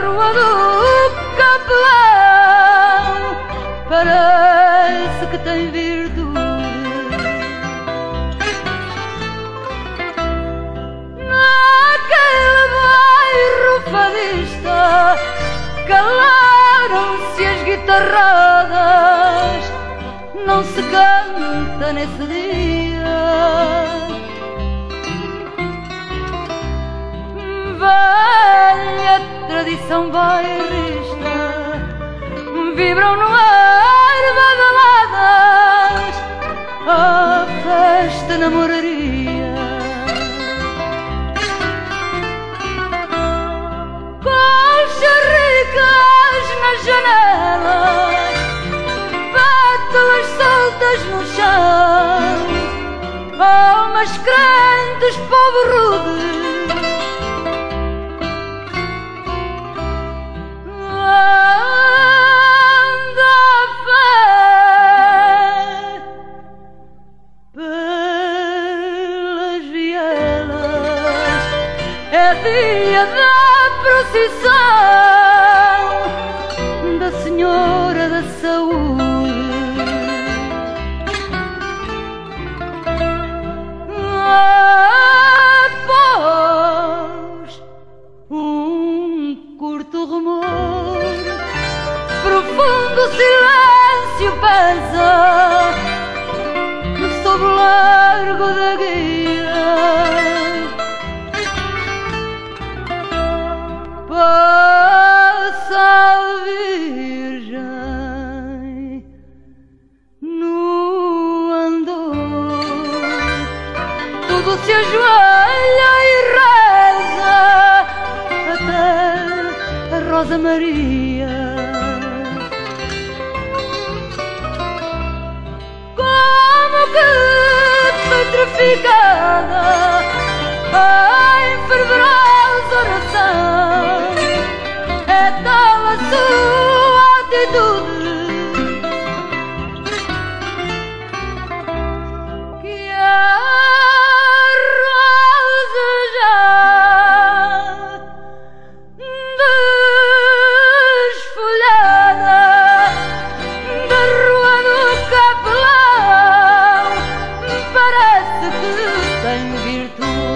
Rua do Capelão parece que tem virtude. Naquele bairro fadista calaram-se as guitarradas, não se canta nesse dia. Tradição bairrista vibram no ar badaladas a festa namoraria. Colchas ricas nas janelas. Pétalas soltas no chão. Almas crentes, povo rude dia da procissão da Senhora da Saúde após um curto rumor, profundo silêncio pesa tudo se ajoelha e reza até a Rosa Maria. Como que petrificada Ooh.